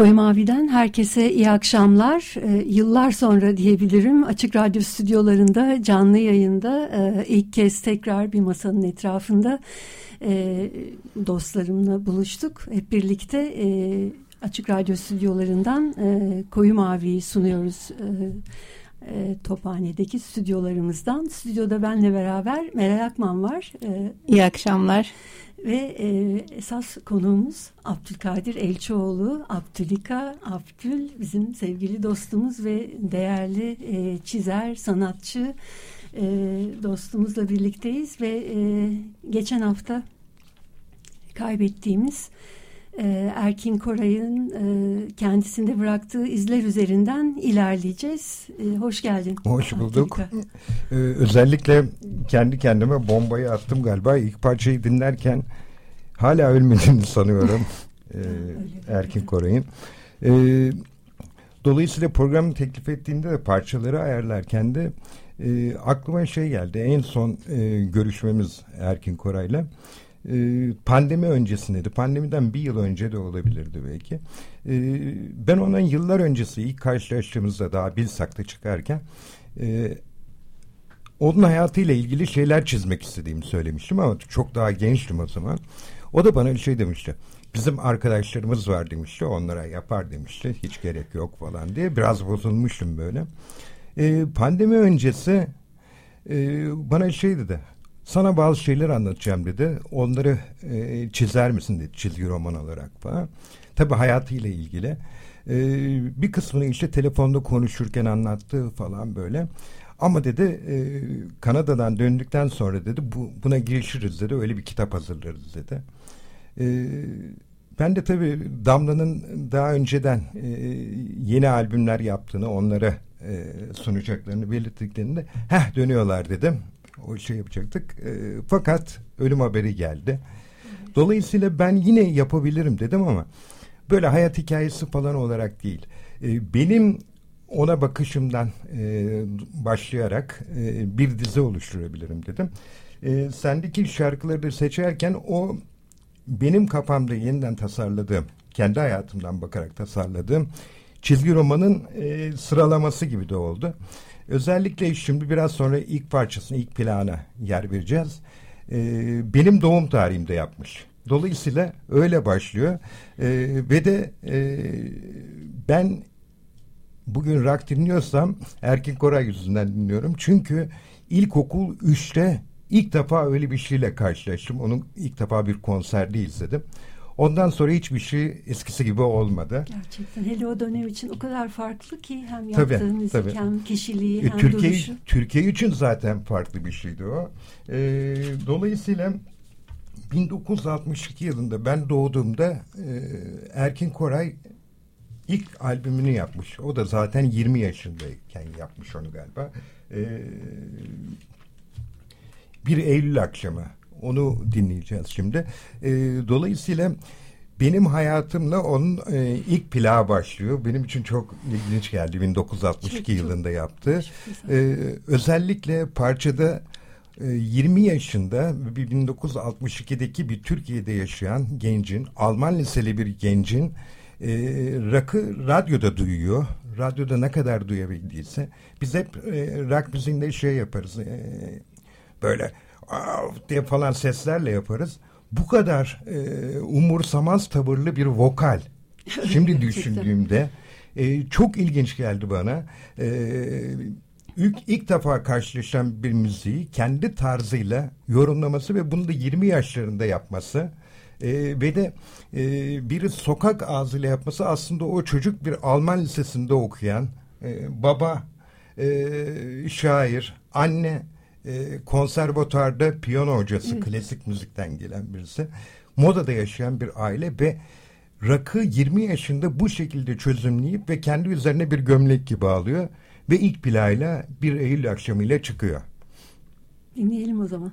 Koyu Mavi'den herkese iyi akşamlar. Ee, yıllar sonra diyebilirim Açık Radyo stüdyolarında canlı yayında e, ilk kez tekrar bir masanın etrafında e, dostlarımla buluştuk. Hep birlikte e, Açık Radyo stüdyolarından e, Koyu Mavi'yi sunuyoruz. E, e, Tophane'deki stüdyolarımızdan. Stüdyoda benle beraber Meral Akman var. E, iyi akşamlar. Ve e, esas konuğumuz Abdülkadir Elçioğlu, Abdülika, Abdül bizim sevgili dostumuz ve değerli e, çizer, sanatçı e, dostumuzla birlikteyiz. Ve e, geçen hafta kaybettiğimiz e, Erkin Koray'ın e, kendisinde bıraktığı izler üzerinden ilerleyeceğiz. E, hoş geldin. Hoş bulduk. Ee, özellikle kendi kendime bombayı attım galiba. İlk parçayı dinlerken hala ölmediğini sanıyorum ee, Erkin Koray'ın. Ee, dolayısıyla programı teklif ettiğimde de parçaları ayarlarken de e, aklıma şey geldi. En son e, görüşmemiz Erkin Koray'la. Ee, pandemi öncesindeydi. Pandemiden bir yıl önce de olabilirdi belki. Ee, ben onun yıllar öncesi ilk karşılaştığımızda daha Bilsak'ta çıkarken e, onun hayatıyla ilgili şeyler çizmek istediğimi söylemiştim ama çok daha gençtim o zaman. O da bana bir şey demişti. Bizim arkadaşlarımız var demişti. Onlara yapar demişti. Hiç gerek yok falan diye. Biraz bozulmuştum böyle. Ee, pandemi öncesi e, bana şey dedi sana bazı şeyler anlatacağım dedi. Onları e, çizer misin dedi çizgi roman olarak falan. Tabii hayatıyla ilgili. E, bir kısmını işte telefonda konuşurken anlattı falan böyle. Ama dedi e, Kanada'dan döndükten sonra dedi bu, buna girişiriz dedi. Öyle bir kitap hazırlarız dedi. E, ben de tabii Damla'nın daha önceden e, yeni albümler yaptığını, onlara e, sunacaklarını belirttiklerinde heh dönüyorlar dedim o şey yapacaktık. E, fakat ölüm haberi geldi. Dolayısıyla ben yine yapabilirim dedim ama böyle hayat hikayesi falan olarak değil. E, benim ona bakışımdan e, başlayarak e, bir dizi oluşturabilirim dedim. E, sendeki şarkıları seçerken o benim kafamda yeniden tasarladığım, kendi hayatımdan bakarak tasarladığım çizgi romanın e, sıralaması gibi de oldu. Özellikle şimdi biraz sonra ilk parçasını, ilk plana yer vereceğiz. Ee, benim doğum tarihimde yapmış. Dolayısıyla öyle başlıyor. Ee, ve de e, ben bugün rock dinliyorsam Erkin Koray yüzünden dinliyorum. Çünkü ilkokul 3'te ilk defa öyle bir şeyle karşılaştım. Onun ilk defa bir konserde izledim. Ondan sonra hiçbir şey eskisi gibi olmadı. Gerçekten. Hele o dönem için o kadar farklı ki hem yaptığı tabii, müzik tabii. hem kişiliği hem Türkiye, duruşu. Türkiye için zaten farklı bir şeydi o. Ee, dolayısıyla 1962 yılında ben doğduğumda e, Erkin Koray ilk albümünü yapmış. O da zaten 20 yaşındayken yapmış onu galiba. Ee, bir Eylül akşamı onu dinleyeceğiz şimdi. E, dolayısıyla benim hayatımla onun e, ilk plağı başlıyor. Benim için çok ilginç geldi 1962 çok, yılında yaptı. E, özellikle parçada e, 20 yaşında 1962'deki bir Türkiye'de yaşayan gencin, Alman liseli bir gencin e, rock'ı radyoda duyuyor. Radyoda ne kadar duyabildiyse. Biz hep e, rock müziğinde şey yaparız. E, böyle diye falan seslerle yaparız. Bu kadar e, umursamaz tavırlı bir vokal. Şimdi düşündüğümde e, çok ilginç geldi bana. E, ilk, ilk defa karşılaşan bir müziği kendi tarzıyla yorumlaması ve bunu da 20 yaşlarında yapması e, ve de e, bir sokak ağzıyla yapması aslında o çocuk bir Alman lisesinde okuyan e, baba e, şair, anne e, konservatuarda piyano hocası, evet. klasik müzikten gelen birisi. Modada yaşayan bir aile ve rakı 20 yaşında bu şekilde çözümleyip ve kendi üzerine bir gömlek gibi alıyor ve ilk playla bir Eylül akşamıyla çıkıyor. Dinleyelim o zaman.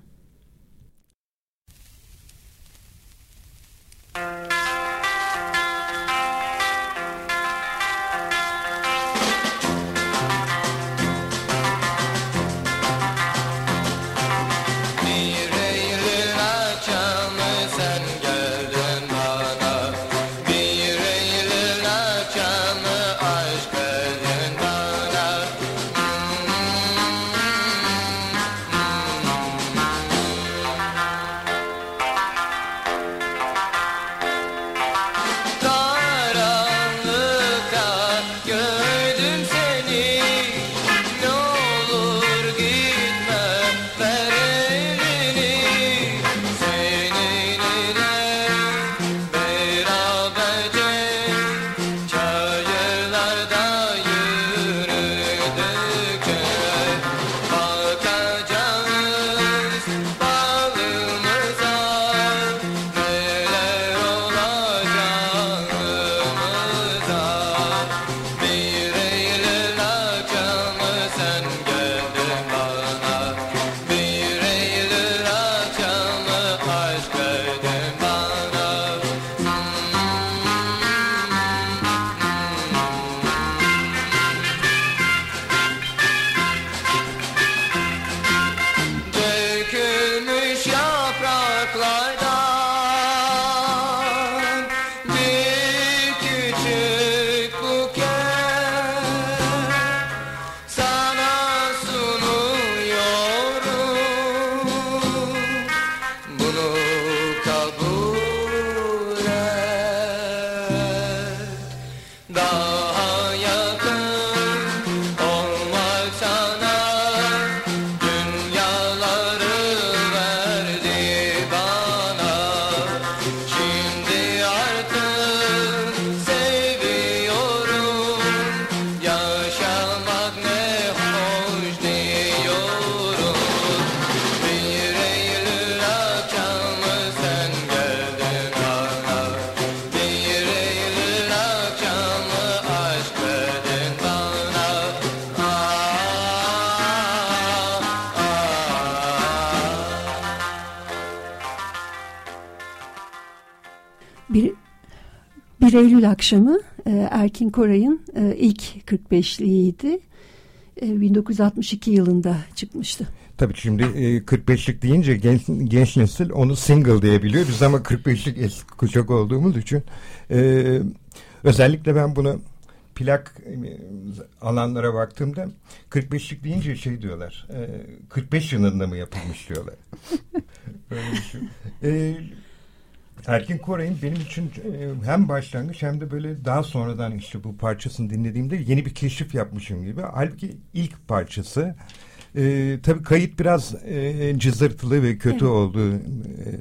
Eylül akşamı e, Erkin Koray'ın e, ilk 45'liğiydi. E, 1962 yılında çıkmıştı. Tabii şimdi e, 45'lik deyince genç, genç nesil onu single diyebiliyor. Biz ama 45'lik eski kuşak olduğumuz için e, özellikle ben bunu plak e, alanlara baktığımda 45'lik deyince şey diyorlar. E, 45 yılında mı yapılmış diyorlar. Öyle bir şey. E, Erkin Koray'ın benim için e, hem başlangıç hem de böyle daha sonradan işte bu parçasını dinlediğimde yeni bir keşif yapmışım gibi. Halbuki ilk parçası e, tabii kayıt biraz e, cızırtılı ve kötü evet. olduğu e,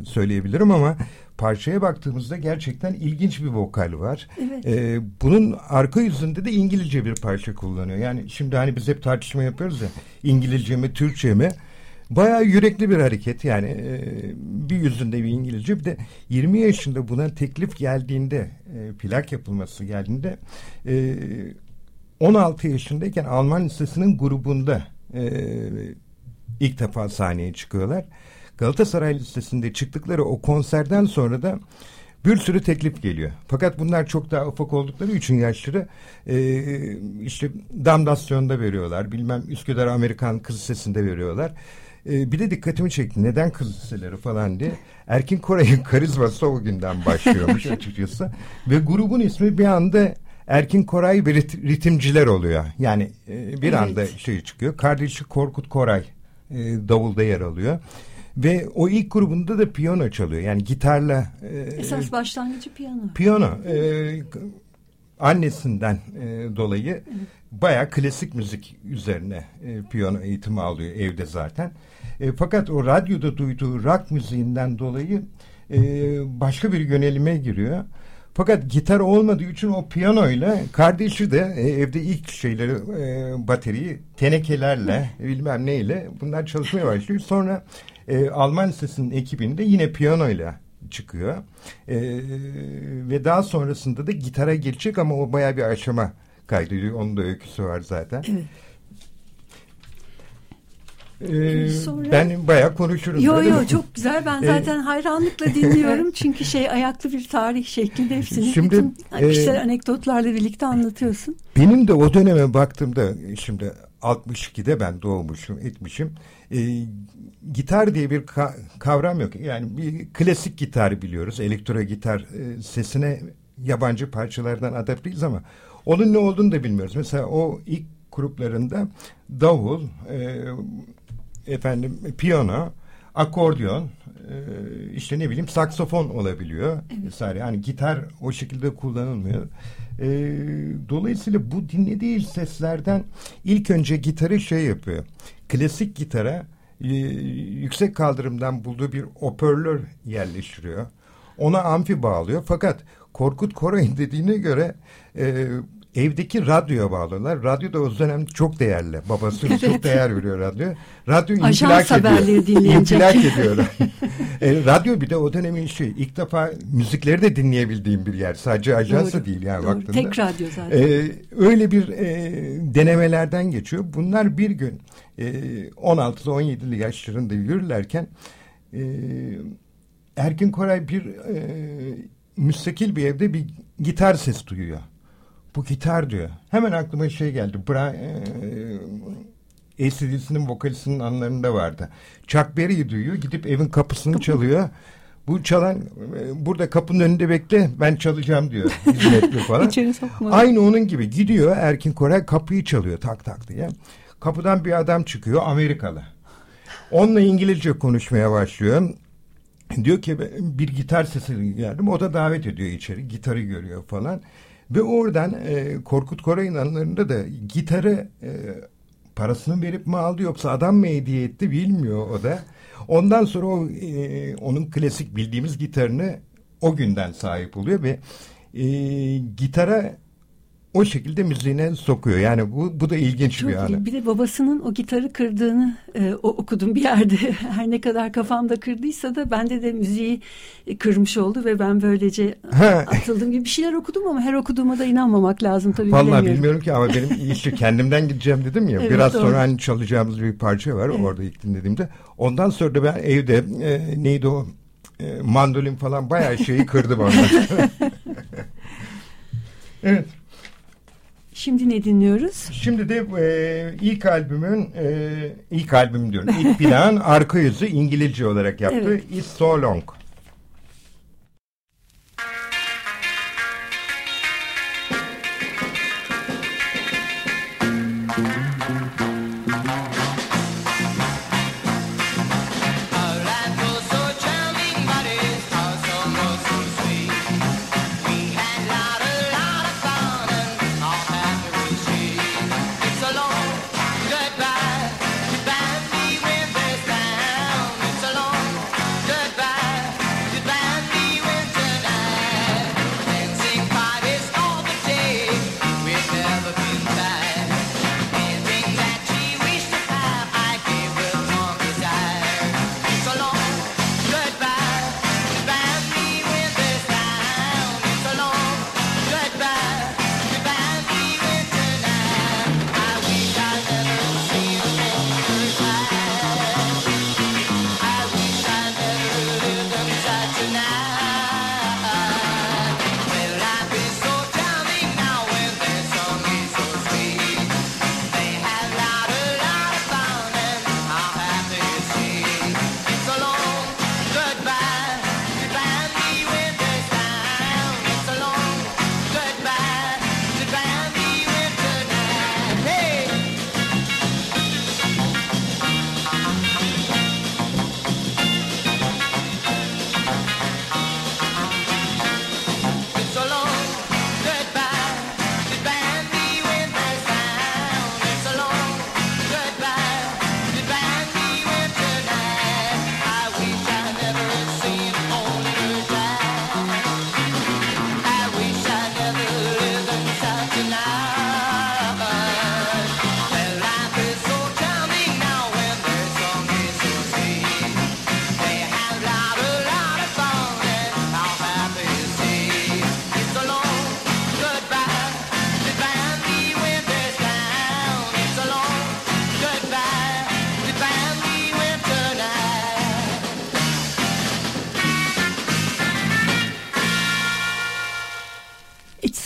söyleyebilirim ama parçaya baktığımızda gerçekten ilginç bir vokal var. Evet. E, bunun arka yüzünde de İngilizce bir parça kullanıyor. Yani şimdi hani biz hep tartışma yapıyoruz ya İngilizce mi Türkçe mi? Bayağı yürekli bir hareket yani e, bir yüzünde bir İngilizce bir de 20 yaşında buna teklif geldiğinde e, plak yapılması geldiğinde e, 16 yaşındayken Alman Lisesi'nin grubunda e, ilk defa sahneye çıkıyorlar. Galatasaray Lisesi'nde çıktıkları o konserden sonra da bir sürü teklif geliyor. Fakat bunlar çok daha ufak oldukları için yaşları e, işte Damdasyon'da veriyorlar. Bilmem Üsküdar Amerikan Kız Lisesi'nde veriyorlar. E, bir de dikkatimi çekti. Neden kız liseleri falan diye. Erkin Koray'ın karizması o günden başlıyormuş açıkçası. Ve grubun ismi bir anda Erkin Koray ve rit ritimciler oluyor. Yani e, bir evet. anda şey çıkıyor. Kardeşi Korkut Koray e, davulda yer alıyor. Ve o ilk grubunda da piyano çalıyor. Yani gitarla. E, Esas başlangıcı piyano. Piyano. E, annesinden e, dolayı evet. bayağı klasik müzik üzerine e, piyano eğitimi alıyor evde zaten. E, fakat o radyoda duyduğu rock müziğinden dolayı e, başka bir yönelime giriyor. Fakat gitar olmadığı için o piyanoyla kardeşi de e, evde ilk şeyleri e, bateriyi tenekelerle bilmem neyle bunlar çalışmaya başlıyor. Sonra e, Alman Lisesi'nin ekibinde yine piyanoyla çıkıyor. E, ve daha sonrasında da gitara gelecek ama o baya bir aşama kaydediyor. Onun da öyküsü var zaten. Evet. Ee, Sonra... Ben bayağı konuşurum. Yo yo çok güzel. Ben ee, zaten ee, hayranlıkla dinliyorum. Çünkü şey ayaklı bir tarih şeklinde hepsini şimdi, bütün e, kişisel anekdotlarla birlikte anlatıyorsun. Benim de o döneme baktığımda şimdi 62'de ben doğmuşum, etmişim. E, gitar diye bir ka kavram yok. Yani bir klasik gitar biliyoruz. Elektro gitar e, sesine yabancı parçalardan adapteyiz ama onun ne olduğunu da bilmiyoruz. Mesela o ilk gruplarında davul, e, efendim piyano, akordeon, e, işte ne bileyim saksofon olabiliyor. Evet. Yani gitar o şekilde kullanılmıyor. E, dolayısıyla bu dinlediği seslerden ilk önce gitarı şey yapıyor. Klasik gitara e, yüksek kaldırımdan bulduğu bir hoparlör yerleştiriyor. Ona amfi bağlıyor. Fakat Korkut Koray'ın dediğine göre e, evdeki radyoya bağlılar. Radyo da o dönem çok değerli. Babası çok değer veriyor radyo. Radyo infilak ediyor. infilak ediyor. e, radyo bir de o dönemin şey ilk defa müzikleri de dinleyebildiğim bir yer. Sadece ajansı değil yani doğru. baktığında. Tek radyo zaten. E, öyle bir e, denemelerden geçiyor. Bunlar bir gün e, 16'lı 17'li yaşlarında yürürlerken e, Erkin Koray bir e, müstakil bir evde bir gitar ses duyuyor bu gitar diyor. Hemen aklıma şey geldi. Bra e, ACDC'nin vokalistinin anlarında vardı. Chuck Berry'i duyuyor. Gidip evin kapısını çalıyor. Bu çalan e, burada kapının önünde bekle ben çalacağım diyor. Hizmetli falan. Aynı onun gibi gidiyor Erkin Koray kapıyı çalıyor tak tak diye. Kapıdan bir adam çıkıyor Amerikalı. Onunla İngilizce konuşmaya başlıyor. Diyor ki bir gitar sesi geldim. O da davet ediyor içeri. Gitarı görüyor falan. Ve oradan e, Korkut Koray'ın anılarında da gitarı e, parasını verip mi aldı yoksa adam mı hediye etti bilmiyor o da. Ondan sonra o e, onun klasik bildiğimiz gitarını o günden sahip oluyor ve e, gitara o şekilde müziğine sokuyor. Yani bu bu da ilginç Çok bir anı. Bir de babasının o gitarı kırdığını e, o, okudum bir yerde. Her ne kadar kafamda kırdıysa da bende de müziği kırmış oldu ve ben böylece atıldım gibi bir şeyler okudum ama her okuduğuma da inanmamak lazım tabii Vallahi bilmiyorum ki ama benim işte kendimden gideceğim dedim ya. Evet, biraz doğru. sonra hani çalacağımız bir parça var Evet. orada ilk dinlediğimde. Ondan sonra da ben evde e, neydi o e, mandolin falan bayağı şeyi kırdım sonra. evet. Şimdi ne dinliyoruz? Şimdi de e, ilk albümün e, ilk albüm diyorum. İlk plağın arka yüzü İngilizce olarak yaptı. Evet. It's So Long.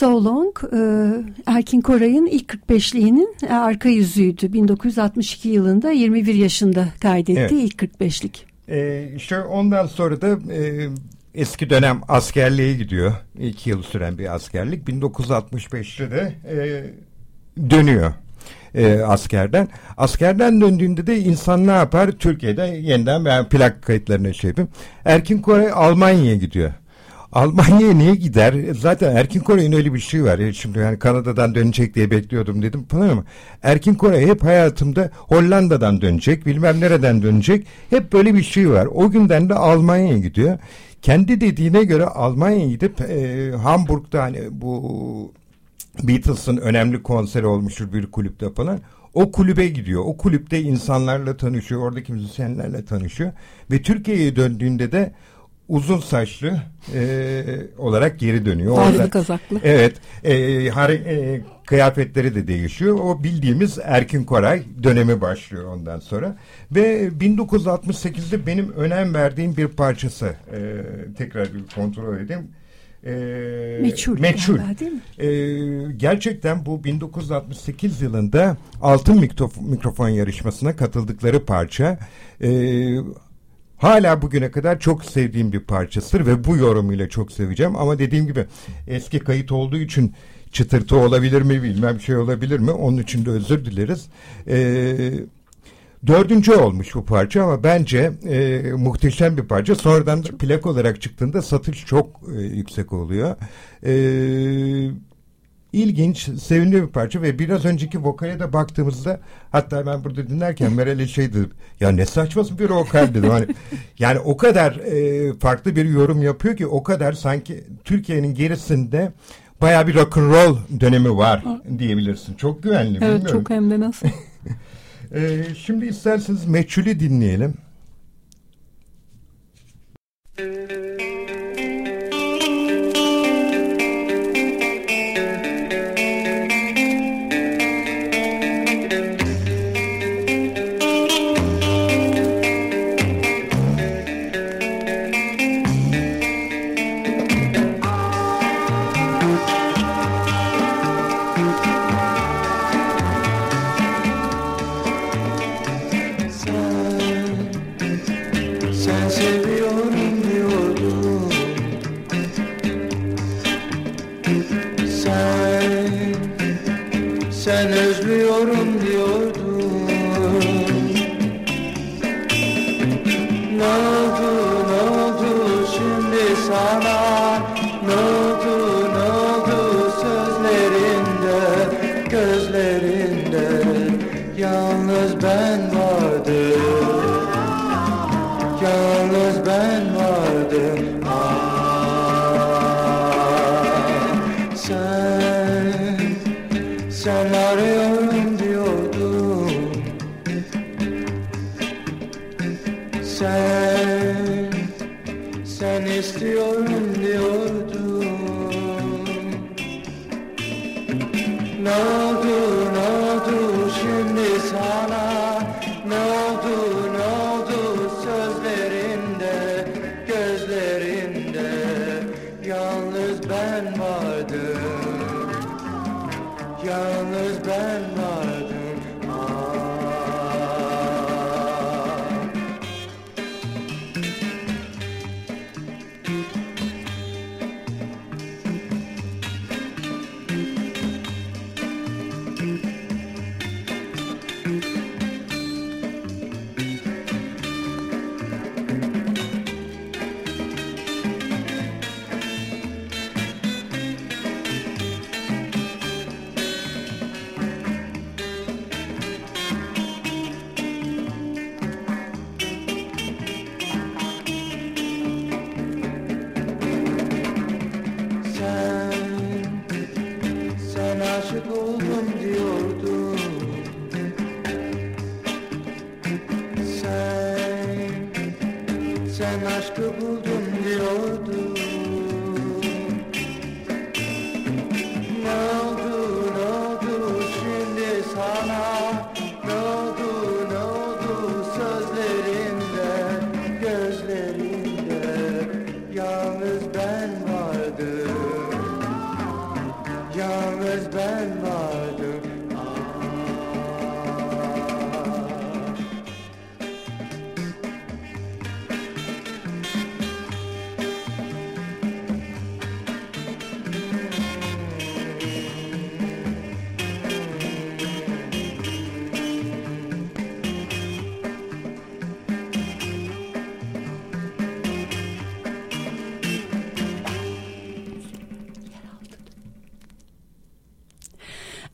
So Long e, Erkin Koray'ın ilk 45'liğinin e, arka yüzüydü. 1962 yılında 21 yaşında kaydetti Evet. ilk 45'lik. E, işte ondan sonra da e, eski dönem askerliğe gidiyor. İki yıl süren bir askerlik. 1965'te de e, dönüyor e, askerden. Askerden döndüğünde de insan ne yapar? Türkiye'de yeniden ben plak kayıtlarına şey yapayım. Erkin Koray Almanya'ya gidiyor. Almanya'ya niye gider? Zaten Erkin Koray'ın öyle bir şey var. E, Şimdi yani Kanada'dan dönecek diye bekliyordum dedim falan ama Erkin Koray hep hayatımda Hollanda'dan dönecek, bilmem nereden dönecek. Hep böyle bir şey var. O günden de Almanya'ya gidiyor. Kendi dediğine göre Almanya'ya gidip e, Hamburg'da hani bu Beatles'ın önemli konseri olmuştur bir kulüpte falan. O kulübe gidiyor. O kulüpte insanlarla tanışıyor. Oradaki müzisyenlerle tanışıyor. Ve Türkiye'ye döndüğünde de uzun saçlı e, olarak geri dönüyor. Orada- kazaklı. Evet. E, hare- e, kıyafetleri de değişiyor. O bildiğimiz Erkin Koray dönemi başlıyor ondan sonra. Ve 1968'de benim önem verdiğim bir parçası. E, tekrar bir kontrol edeyim. E, Meçhul. Meçhul. değil mi? Ee, gerçekten bu 1968 yılında Altın Mikrof- Mikrofon yarışmasına katıldıkları parça. Ee, hala bugüne kadar çok sevdiğim bir parçasıdır ve bu yorumuyla çok seveceğim. Ama dediğim gibi eski kayıt olduğu için çıtırtı olabilir mi bilmem şey olabilir mi onun için de özür dileriz. Ee, Dördüncü olmuş bu parça ama bence e, muhteşem bir parça. Sonradan da plak olarak çıktığında satış çok e, yüksek oluyor. E, ilginç, sevimli bir parça ve biraz önceki vokale de baktığımızda hatta ben burada dinlerken Meral'e şey dedim. Ya ne saçması bir vokal dedim. Hani, yani o kadar e, farklı bir yorum yapıyor ki o kadar sanki Türkiye'nin gerisinde baya bir rock and roll dönemi var diyebilirsin. Çok güvenli Evet bilmiyorum. çok hem de nasıl. E, şimdi isterseniz Meçhul'ü dinleyelim. Sen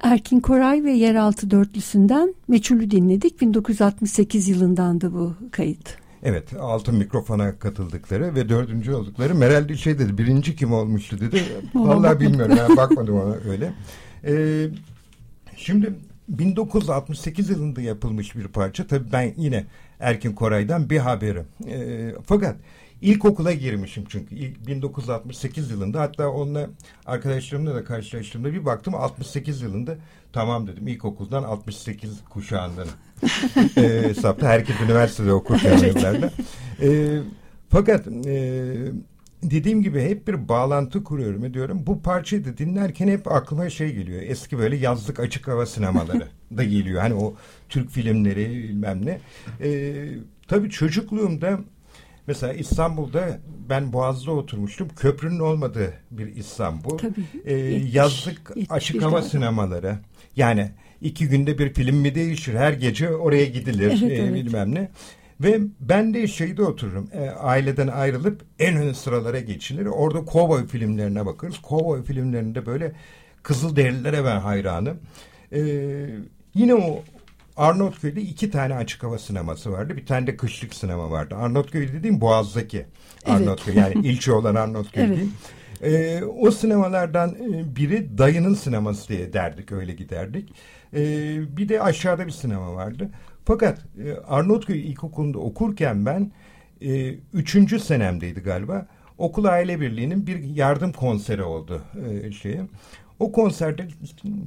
Erkin Koray ve Yeraltı Dörtlüsü'nden Meçhul'ü dinledik. 1968 yılındandı bu kayıt. Evet altın mikrofona katıldıkları ve dördüncü oldukları Meral şey dedi birinci kim olmuştu dedi. Vallahi bilmiyorum ben bakmadım ona öyle. Ee, şimdi 1968 yılında yapılmış bir parça. Tabii ben yine Erkin Koray'dan bir haberim. Ee, fakat ilkokula girmişim çünkü İlk 1968 yılında hatta onunla arkadaşlarımla da karşılaştığımda bir baktım 68 yılında tamam dedim ilkokuldan 68 kuşağından e, hesapta herkes üniversitede okurken yıllarda. E, fakat e, dediğim gibi hep bir bağlantı kuruyorum ediyorum. Bu parçayı da dinlerken hep aklıma şey geliyor. Eski böyle yazlık açık hava sinemaları da geliyor. Hani o Türk filmleri bilmem ne. E, tabii çocukluğumda mesela İstanbul'da ben Boğaz'da oturmuştum. Köprünün olmadığı bir İstanbul. Tabii. E, Yetmiş- yazlık yetmiş açık hava sinemaları. Yani iki günde bir film mi değişir? Her gece oraya gidilir. Evet, e, evet. Bilmem ne. Ve ben de şeyde otururum. E, aileden ayrılıp en ön sıralara geçilir. Orada kovboy filmlerine bakarız. Kovboy filmlerinde böyle Kızılderililere ben hayranım. E, yine o Arnavutköy'de iki tane açık hava sineması vardı. Bir tane de kışlık sinema vardı. Arnavutköy dediğim Boğaz'daki Arnavutköy. Yani ilçe olan Arnavutköy Evet. değil. Ee, o sinemalardan e, biri dayının sineması diye derdik öyle giderdik. Ee, bir de aşağıda bir sinema vardı. Fakat e, Arnavutköy İlkokulu'nda okurken ben e, üçüncü senemdeydi galiba. Okul Aile Birliği'nin bir yardım konseri oldu e, şeye. O konserde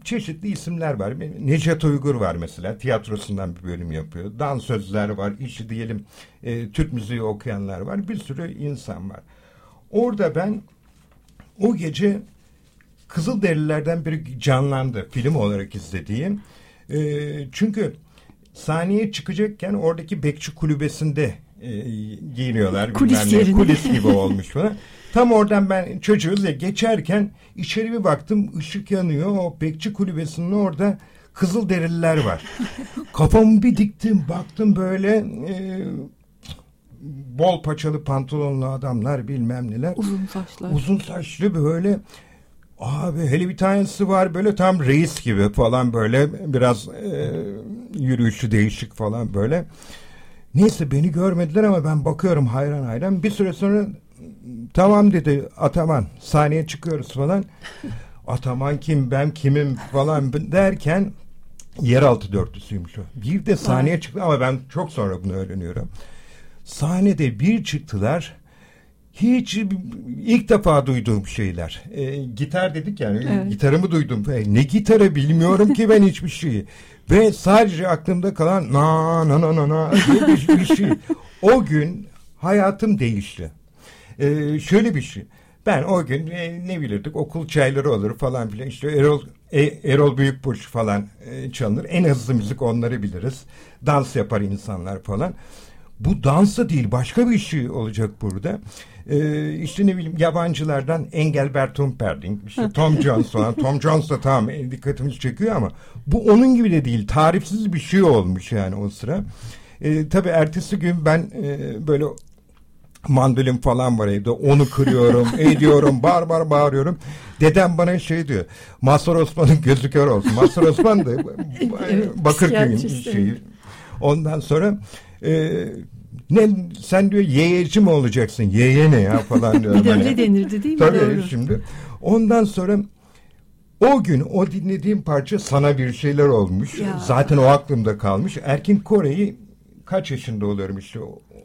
çeşitli isimler var. Necat Uygur var mesela. Tiyatrosundan bir bölüm yapıyor. Dansözler var. İşi diyelim e, Türk müziği okuyanlar var. Bir sürü insan var. Orada ben o gece Kızılderililerden biri canlandı film olarak izlediğim. E, çünkü sahneye çıkacakken oradaki bekçi kulübesinde e, giyiniyorlar. Kulis bilmem. Kulis gibi olmuş falan. Tam oradan ben çocuğuz ya geçerken içeri bir baktım ışık yanıyor. O bekçi kulübesinin orada Kızılderililer var. Kafamı bir diktim baktım böyle e, bol paçalı pantolonlu adamlar bilmem neler. Uzun saçlar. Uzun saçlı böyle abi hele bir tanesi var böyle tam reis gibi falan böyle biraz e, yürüyüşü değişik falan böyle. Neyse beni görmediler ama ben bakıyorum hayran hayran. Bir süre sonra tamam dedi Ataman sahneye çıkıyoruz falan. Ataman kim ben kimim falan derken yeraltı dörtlüsüymüş o. Bir de sahneye çıktı ama ben çok sonra bunu öğreniyorum. Sahnede bir çıktılar. Hiç ilk defa duyduğum şeyler. E, gitar dedik yani. Evet. Gitarımı duydum. E, ne gitarı bilmiyorum ki ben hiçbir şeyi. Ve sadece aklımda kalan na na na na na diye bir, bir şey. O gün hayatım değişti. E, şöyle bir şey. Ben o gün e, ne bilirdik okul çayları olur falan filan işte Erol e, Erol Büyükburç falan e, çalınır. En hızlı müzik onları biliriz. Dans yapar insanlar falan. Bu dansa değil başka bir şey olacak burada. Ee, işte ne bileyim yabancılardan Engelbert Humperdinck, işte Tom Jones falan. Tom Jones da tamam e, dikkatimizi çekiyor ama bu onun gibi de değil. Tarifsiz bir şey olmuş yani o sıra. Ee, tabii ertesi gün ben e, böyle mandolin falan var evde. Onu kırıyorum, ediyorum, bağır bağır bağırıyorum. Dedem bana şey diyor. Mazhar Osman'ın gözü kör olsun. Mazhar Osman da Evet, Bakırköy'ün şeyi. Ondan sonra e, ne sen diyor yeyeci mi olacaksın? Yeye ne ya falan diyor. Bir de öyle denirdi değil mi? Tabii Doğru. şimdi. Ondan sonra o gün o dinlediğim parça sana bir şeyler olmuş. Ya. Zaten o aklımda kalmış. Erkin Kore'yi kaç yaşında oluyorum işte.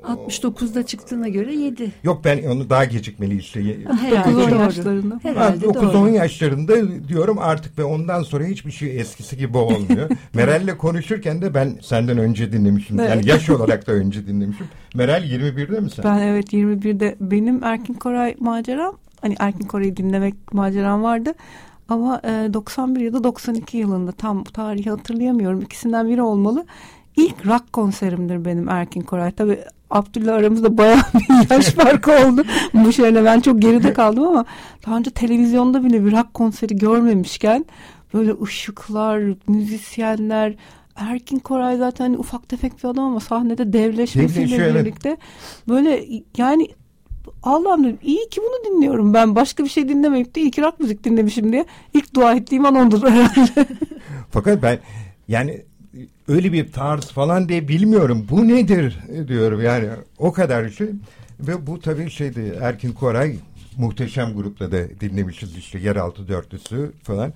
O- 69'da çıktığına göre 7. Yok ben onu daha gecikmeli işte. Herhalde 9-10 doğru. yaşlarında. Herhalde 9-10 doğru. yaşlarında diyorum artık ve ondan sonra hiçbir şey eskisi gibi olmuyor. Meral'le konuşurken de ben senden önce dinlemişim. Yani Evet. yaş olarak da önce dinlemişim. Meral 21'de mi sen? Ben evet 21'de benim Erkin Koray maceram hani Erkin Koray'ı dinlemek maceram vardı. Ama e, 91 ya da 92 yılında tam bu tarihi hatırlayamıyorum. İkisinden biri olmalı. İlk rock konserimdir benim Erkin Koray. Tabii Abdullah aramızda bayağı bir yaş farkı oldu. Bu şeyle ben çok geride kaldım ama daha önce televizyonda bile bir rock konseri görmemişken böyle ışıklar, müzisyenler, Erkin Koray zaten hani ufak tefek bir adam ama sahnede devleşmesiyle Devleşiyor, evet. birlikte böyle yani Allah'ım dedim iyi ki bunu dinliyorum ben başka bir şey dinlemeyip de iyi ki rock müzik dinlemişim diye ilk dua ettiğim an ondur herhalde. Fakat ben yani öyle bir tarz falan diye bilmiyorum. Bu nedir diyorum yani o kadar şey. Ve bu tabii şeydi Erkin Koray muhteşem grupla da dinlemişiz işte Yeraltı Dörtlüsü falan.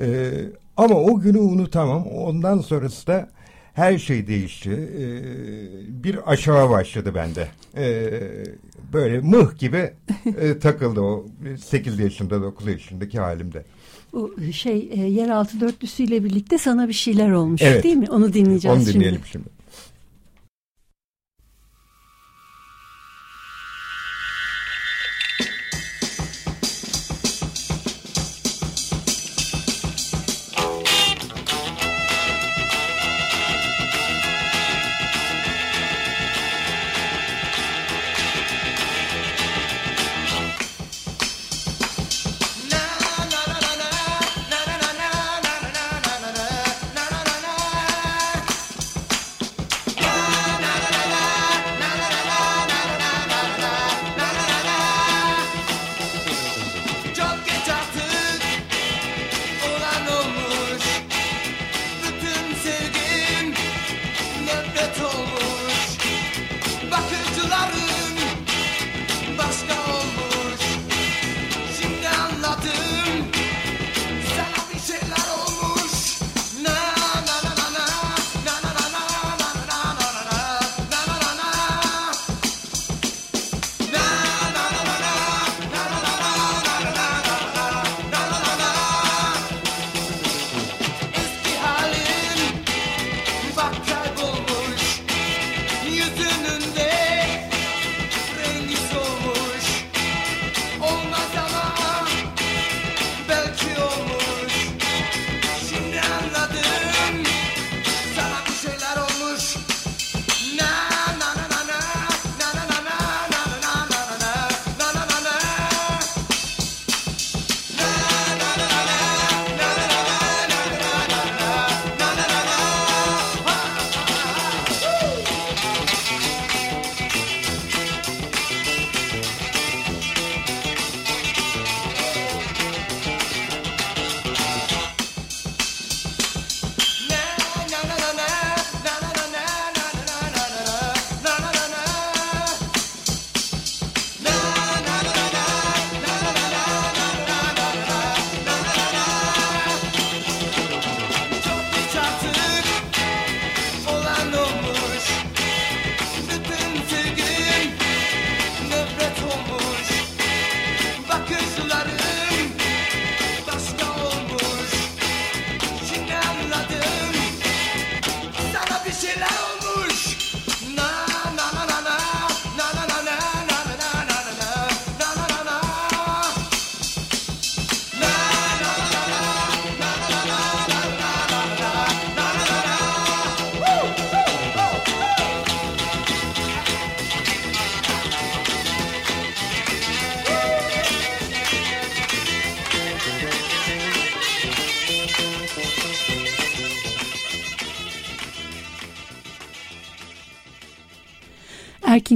Ee, ama o günü unutamam. Ondan sonrası da her şey değişti. Ee, bir aşağı başladı bende. Ee, böyle mıh gibi e, takıldı o 8 yaşında 9 yaşındaki halimde. Bu şey e, yeraltı dörtlüsüyle birlikte sana bir şeyler olmuş Evet. değil mi? Onu dinleyeceğiz Onu şimdi. dinleyelim şimdi.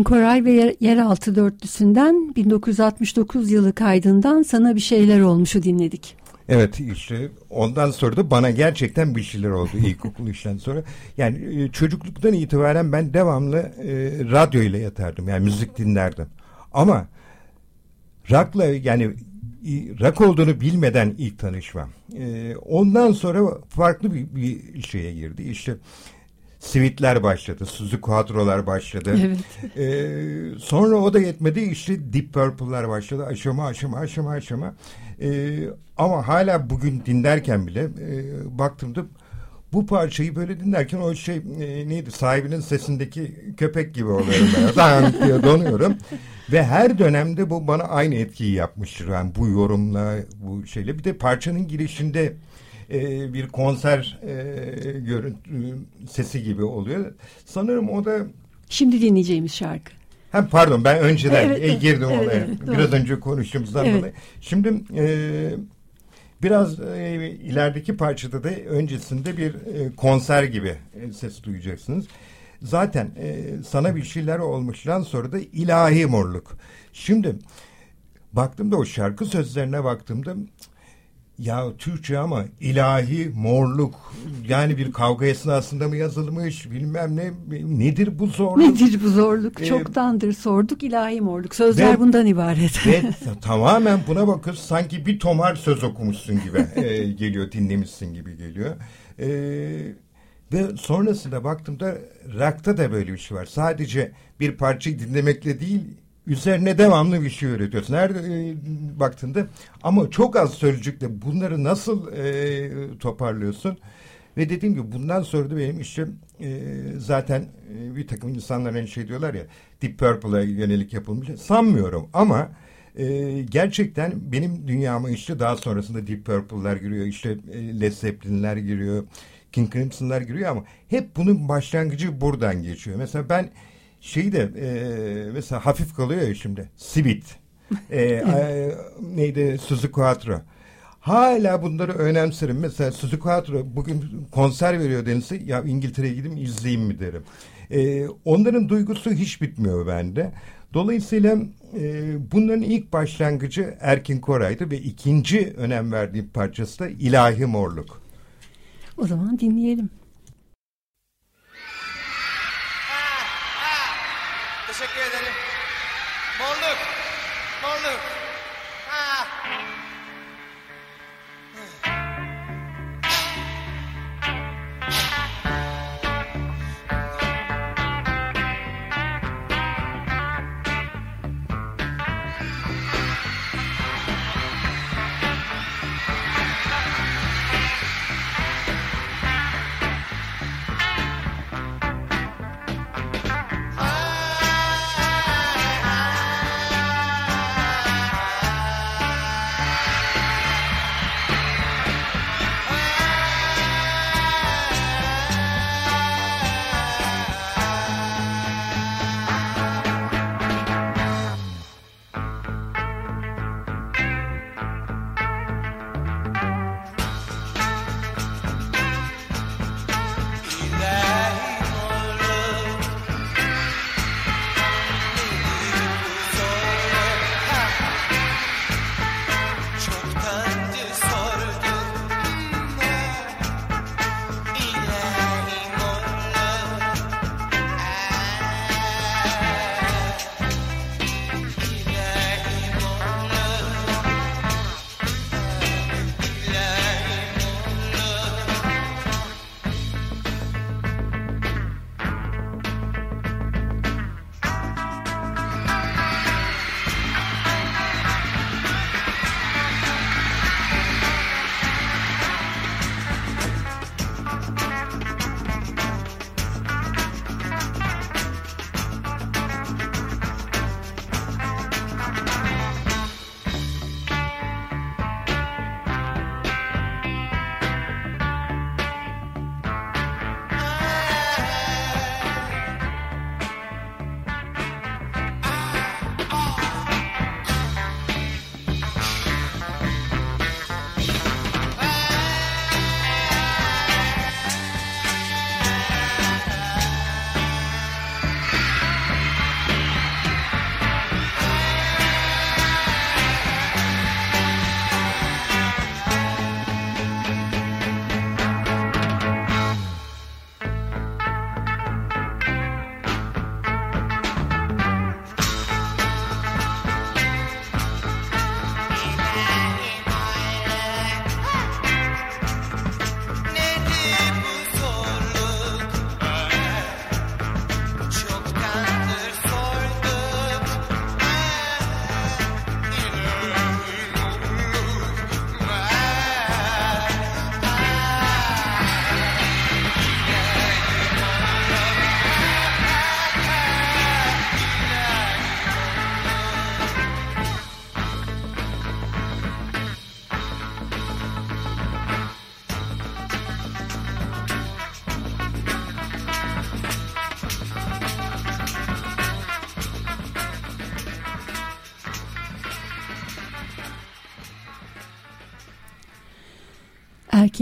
Koray ve Yer- Yeraltı Dörtlüsü'nden 1969 yılı kaydından Sana Bir Şeyler Olmuş'u dinledik. Evet işte ondan sonra da bana gerçekten bir şeyler oldu ilkokul işten sonra. Yani e, çocukluktan itibaren ben devamlı e, radyo ile yatardım. Yani müzik dinlerdim. Ama rock'la yani rock olduğunu bilmeden ilk tanışmam. E, ondan sonra farklı bir, bir şeye girdi. İşte Sweetler başladı, Suzy Quattro'lar başladı. Evet. Ee, sonra o da yetmedi işte Deep Purple'lar başladı aşama aşama aşama aşama. Ee, ama hala bugün dinlerken bile e, baktığımda bu parçayı böyle dinlerken o şey e, neydi sahibinin sesindeki köpek gibi oluyorum ben. Dan diye donuyorum. Ve her dönemde bu bana aynı etkiyi yapmıştır. Yani bu yorumla bu şeyle bir de parçanın girişinde e, bir konser e, görüntü sesi gibi oluyor. Sanırım o da Şimdi dinleyeceğimiz şarkı. Ha, pardon ben önceden Evet, e, girdim evet, olaya. evet, doğru. Biraz önce konuştuğumuzdan Evet. dolayı. Şimdi e, biraz e, ilerideki parçada da öncesinde bir e, konser gibi e, ses duyacaksınız. Zaten e, sana bir şeyler olmuştan sonra da ilahi morluk. Şimdi baktığımda o şarkı sözlerine baktığımda ya Türkçe ama ilahi morluk yani bir kavga esnasında mı yazılmış bilmem ne nedir bu zorluk? Nedir bu zorluk? Ee, Çoktandır sorduk ilahi morluk. Sözler ve- bundan ibaret. Ve tamamen buna bakır sanki bir tomar söz okumuşsun gibi e, geliyor, dinlemişsin gibi geliyor. E, ve sonrasında baktığımda rock'ta da böyle bir şey var. Sadece bir parçayı dinlemekle değil, üzerine devamlı bir şey üretiyorsun. Her e, baktığında ama çok az sözcükle bunları nasıl e, toparlıyorsun? Ve dediğim gibi bundan sonra da benim işte e, zaten e, bir takım insanlar hani şey diyorlar ya Deep Purple'a yönelik yapılmış. Sanmıyorum ama e, gerçekten benim dünyama işte daha sonrasında Deep Purple'lar giriyor. işte e, Led Zeppelin'ler giriyor. King Crimson'lar giriyor ama hep bunun başlangıcı buradan geçiyor. Mesela ben şeyi de e, mesela hafif kalıyor ya şimdi. Sweet. E, e, neydi? Suzy Quattro. Hala bunları önemserim. Mesela Suzy Quattro bugün konser veriyor denilse ya İngiltere'ye gideyim izleyeyim mi derim. E, onların duygusu hiç bitmiyor bende. Dolayısıyla e, bunların ilk başlangıcı Erkin Koray'dı ve ikinci önem verdiğim parçası da İlahi Morluk. O zaman dinleyelim.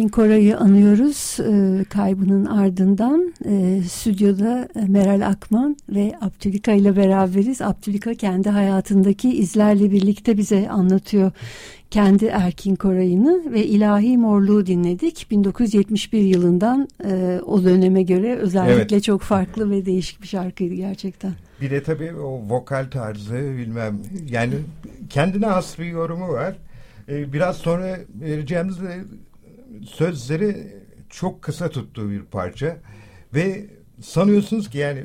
Koray'ı anıyoruz e, kaybının ardından e, stüdyoda e, Meral Akman ve Abdülika ile beraberiz. Abdülika kendi hayatındaki izlerle birlikte bize anlatıyor kendi Erkin Koray'ını ve İlahi Morluğu dinledik. 1971 yılından e, o döneme göre özellikle Evet. çok farklı ve değişik bir şarkıydı gerçekten. Bir de tabii o vokal tarzı bilmem yani kendine has bir yorumu var. Biraz sonra vereceğimiz sözleri çok kısa tuttuğu bir parça ve sanıyorsunuz ki yani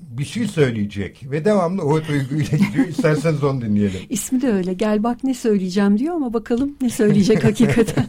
bir şey söyleyecek ve devamlı o duyguyla gidiyor. İsterseniz onu dinleyelim. İsmi de öyle gel bak ne söyleyeceğim diyor ama bakalım ne söyleyecek hakikaten.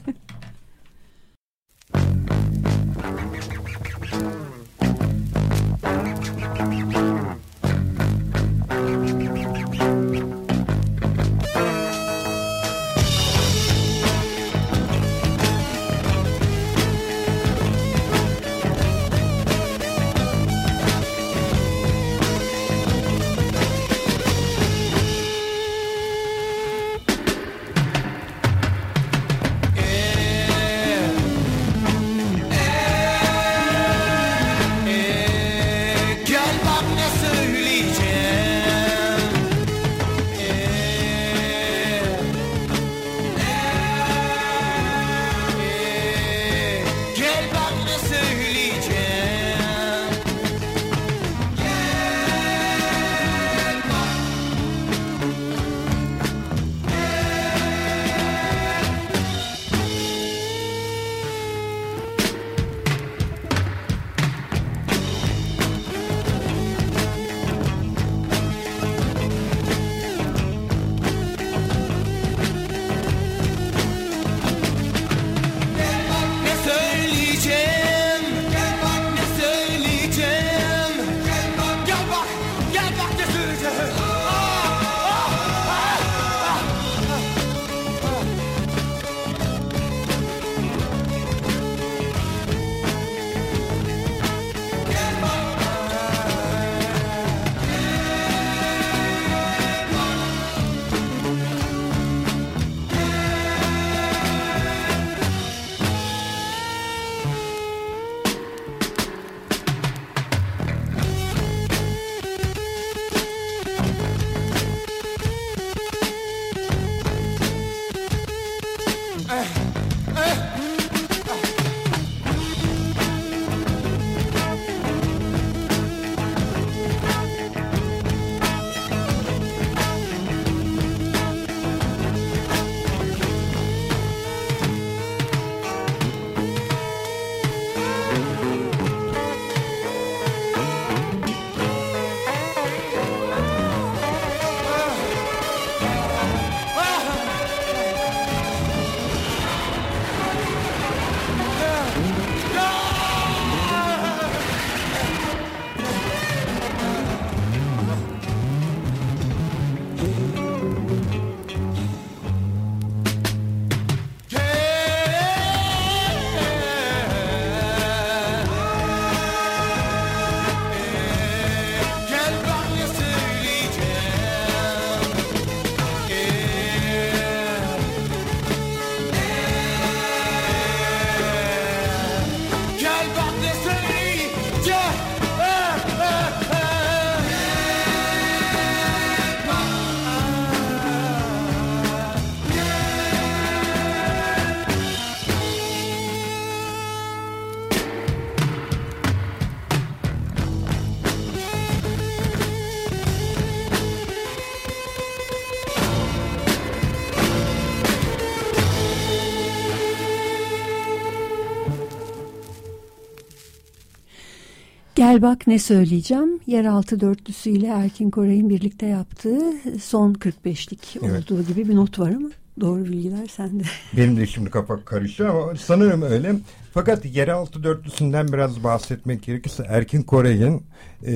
Gel bak ne söyleyeceğim. Yeraltı dörtlüsü ile Erkin Koray'ın birlikte yaptığı son 45'lik Evet. olduğu gibi bir not var ama doğru bilgiler sende. Benim de şimdi kafa karıştı ama sanırım öyle. Fakat yeraltı dörtlüsünden biraz bahsetmek gerekirse Erkin Koray'ın e,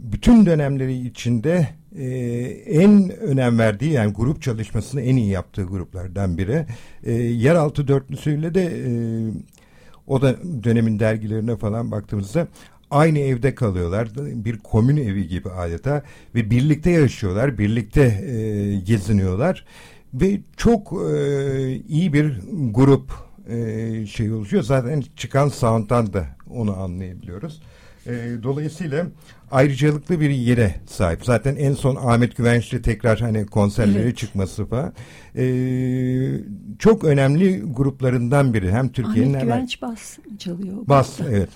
bütün dönemleri içinde e, en önem verdiği yani grup çalışmasını en iyi yaptığı gruplardan biri. E, yeraltı dörtlüsüyle de e, o da dönemin dergilerine falan baktığımızda aynı evde kalıyorlar. Bir komün evi gibi adeta ve birlikte yaşıyorlar, birlikte e, geziniyorlar ve çok e, iyi bir grup e, şey oluşuyor. Zaten çıkan sound'dan da onu anlayabiliyoruz. E, dolayısıyla ayrıcalıklı bir yere sahip. Zaten en son Ahmet Güvenç'le tekrar hani konserlere Evet. çıkması falan. E, çok önemli gruplarından biri. Hem Türkiye'nin Ahmet Güvenç bas çalıyor. Bas grupta. evet.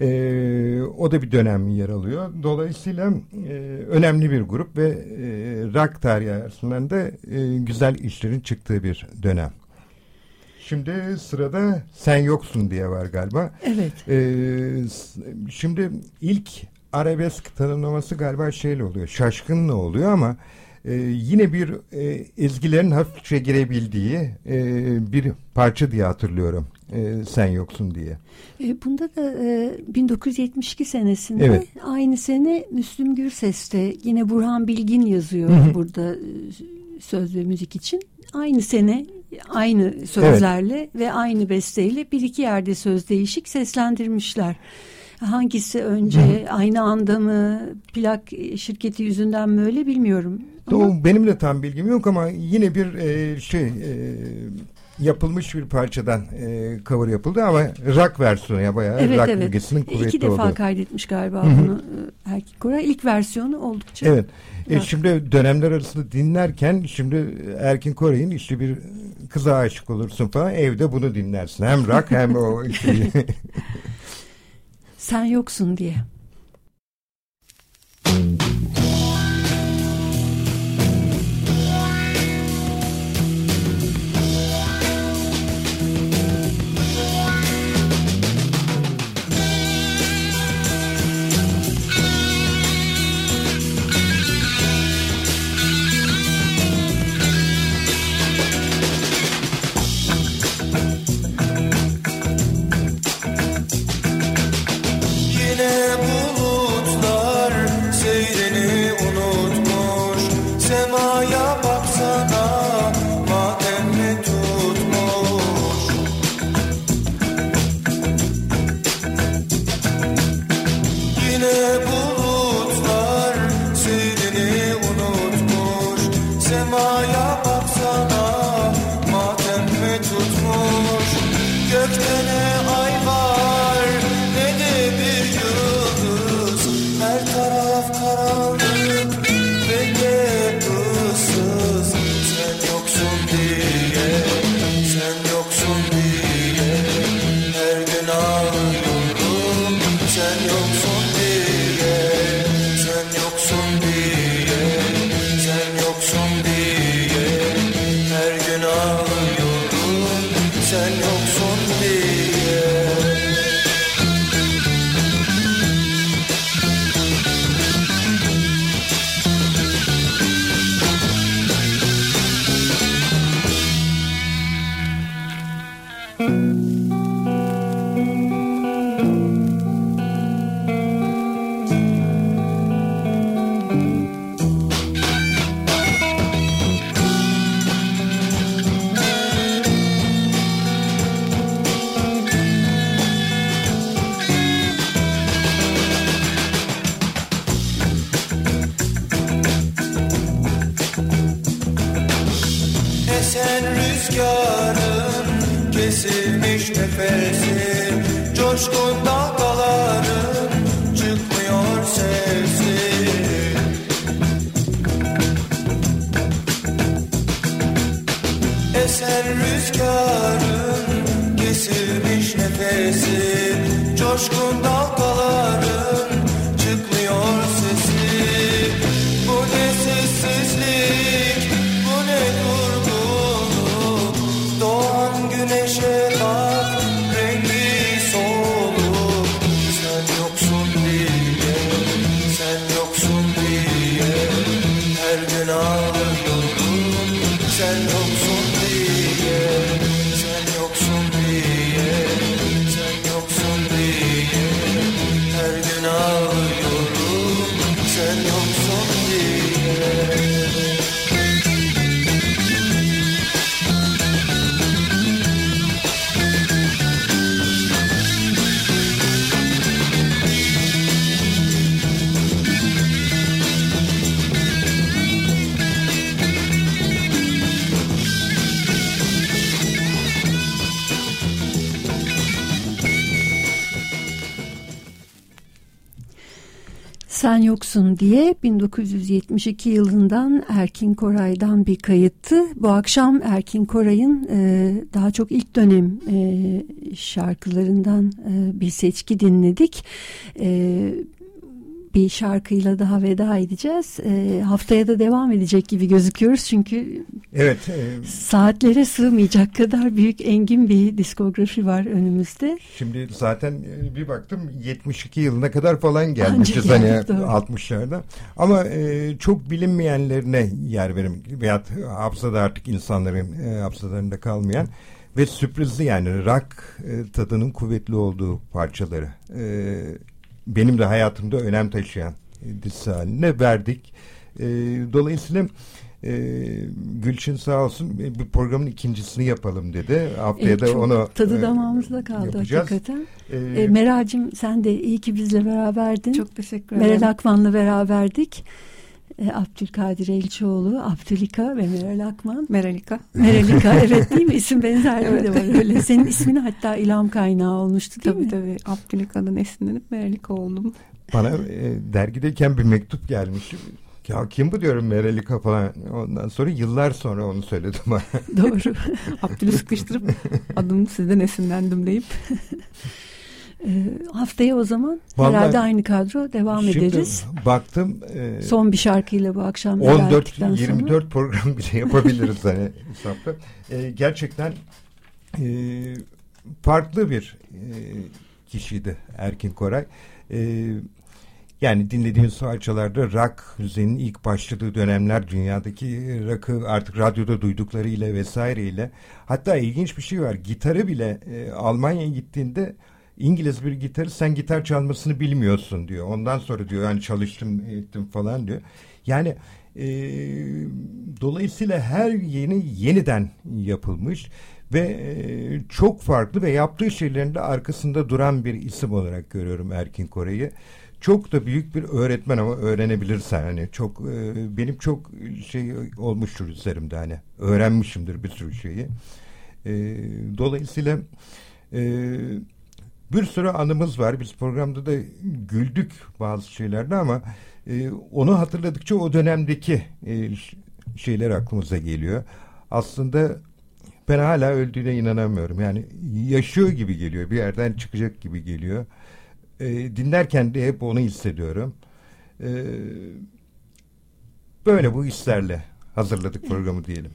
Ee, o da bir dönem yer alıyor. Dolayısıyla e, önemli bir grup ve e, rock tarihi arasından da e, güzel işlerin çıktığı bir dönem. Şimdi sırada Sen Yoksun diye var galiba. Evet. Ee, şimdi ilk arabesk tanımlaması galiba şeyle oluyor. Şaşkınla oluyor ama e, yine bir e, ezgilerin hafifçe girebildiği e, bir parça diye hatırlıyorum. E, sen yoksun diye. E, Bunda da e, 1972 senesinde Evet. aynı sene Müslüm Gürses de yine Burhan Bilgin yazıyor burada e, söz ve müzik için. Aynı sene aynı sözlerle ve aynı besteyle bir iki yerde söz değişik seslendirmişler. Hangisi önce aynı anda mı plak şirketi yüzünden mi öyle bilmiyorum. Ama O benim de tam bilgim yok ama yine bir e, şey e, yapılmış bir parçadan e, cover yapıldı ama rock versiyonu ya bayağı evet rock evet bilgisinin kuvvetli iki defa olduğu. kaydetmiş galiba Hı hı. bunu e, Erkek Koray. İlk versiyonu oldukça Evet. E, şimdi dönemler arasında dinlerken şimdi Erkin Koray'ın işte bir kıza aşık olursun falan evde bunu dinlersin. Hem rock hem o şeyi. Sen yoksun diye. Yoksun diye 1972 yılından Erkin Koray'dan bir kayıttı. Bu akşam Erkin Koray'ın e, daha çok ilk dönem e, şarkılarından e, bir seçki dinledik. E, bir şarkıyla daha veda edeceğiz. E, haftaya da devam edecek gibi gözüküyoruz çünkü Evet. e, saatlere sığmayacak kadar büyük engin bir diskografi var önümüzde. Şimdi zaten e, bir baktım 72 yılına kadar falan gelmişiz hani geldik, doğru. 60'larda. Ama e, çok bilinmeyenlerine yer verim. Veyahut hafızada artık insanların e, hafızalarında kalmayan ve sürprizli yani rock e, tadının kuvvetli olduğu parçaları. E, benim de hayatımda önem taşıyan e, dizisi haline verdik. E, dolayısıyla e, Gülçin sağ olsun e, bu programın ikincisini yapalım dedi. Haftaya Evet, da onu tadı e, damağımızda kaldı yapacağız. hakikaten. E, E, Meral'cim sen de iyi ki bizle beraberdin. Çok teşekkür ederim. Meral Akman'la beraberdik. E, Abdülkadir Elçioğlu, Abdülika ve Meral Akman. Meralika. Meralika evet değil mi? İsim benzerliği Evet. de var öyle. Senin ismini hatta ilham kaynağı olmuştu değil Tabii mi? tabii. Abdülika'dan esinlenip Meralika oldum. Bana e, dergideyken bir mektup gelmiş. Ya kim bu diyorum Meralika falan. Ondan sonra yıllar sonra onu söyledim bana. Doğru. Abdül'ü sıkıştırıp adım sizden esinlendim deyip. E, haftaya o zaman Vallahi- herhalde aynı kadro devam Şimdi ederiz. baktım e, Son bir şarkıyla bu akşam veda 14 ettikten sonra. 24 program bile yapabiliriz hani hesapta. E, gerçekten e, farklı bir e, kişiydi Erkin Koray. E, yani dinlediğimiz parçalarda rock müziğinin ilk başladığı dönemler dünyadaki rock'ı artık radyoda duyduklarıyla vesaireyle hatta ilginç bir şey var. Gitarı bile e, Almanya'ya gittiğinde İngiliz bir gitarı sen gitar çalmasını bilmiyorsun diyor. Ondan sonra diyor yani çalıştım ettim falan diyor. Yani e, dolayısıyla her yeni yeniden yapılmış ve e, çok farklı ve yaptığı şeylerin de arkasında duran bir isim olarak görüyorum Erkin Koray'ı. Çok da büyük bir öğretmen ama öğrenebilirsen hani çok e, benim çok şey olmuştur üzerimde hani öğrenmişimdir bir sürü şeyi. E, dolayısıyla e, bir sürü anımız var. Biz programda da güldük bazı şeylerde ama e, onu hatırladıkça o dönemdeki e, şeyler aklımıza geliyor. Aslında ben hala öldüğüne inanamıyorum. Yani yaşıyor gibi geliyor. Bir yerden çıkacak gibi geliyor. E, dinlerken de hep onu hissediyorum. E, böyle bu hislerle hazırladık programı diyelim.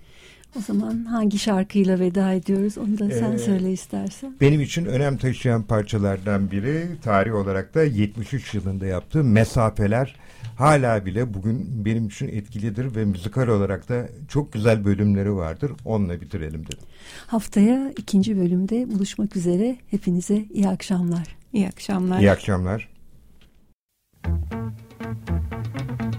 O zaman hangi şarkıyla veda ediyoruz onu da sen Ee, söyle istersen. Benim için önem taşıyan parçalardan biri tarih olarak da 73 yılında yaptığı Mesafeler hala bile bugün benim için etkilidir ve müzikal olarak da çok güzel bölümleri vardır. Onunla bitirelim dedim. Haftaya ikinci bölümde buluşmak üzere. Hepinize iyi akşamlar. İyi akşamlar. İyi akşamlar. Çılgın